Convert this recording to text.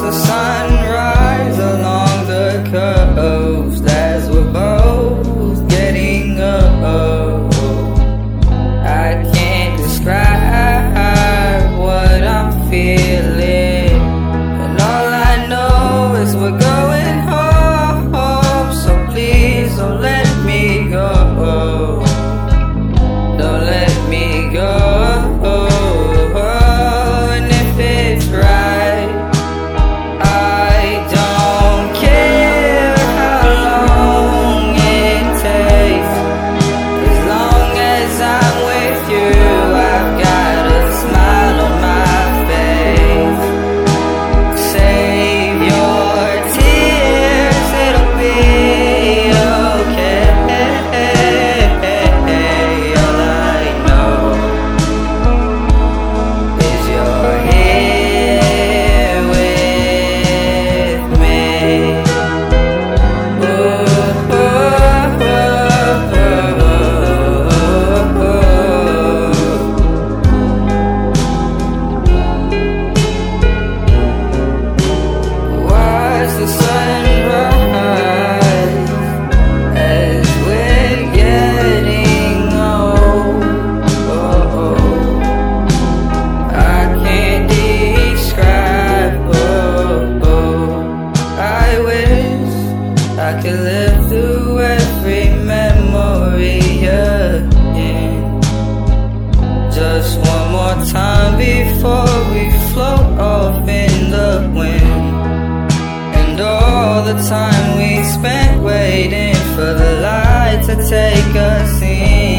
I the time we spent waiting for the light to take us in.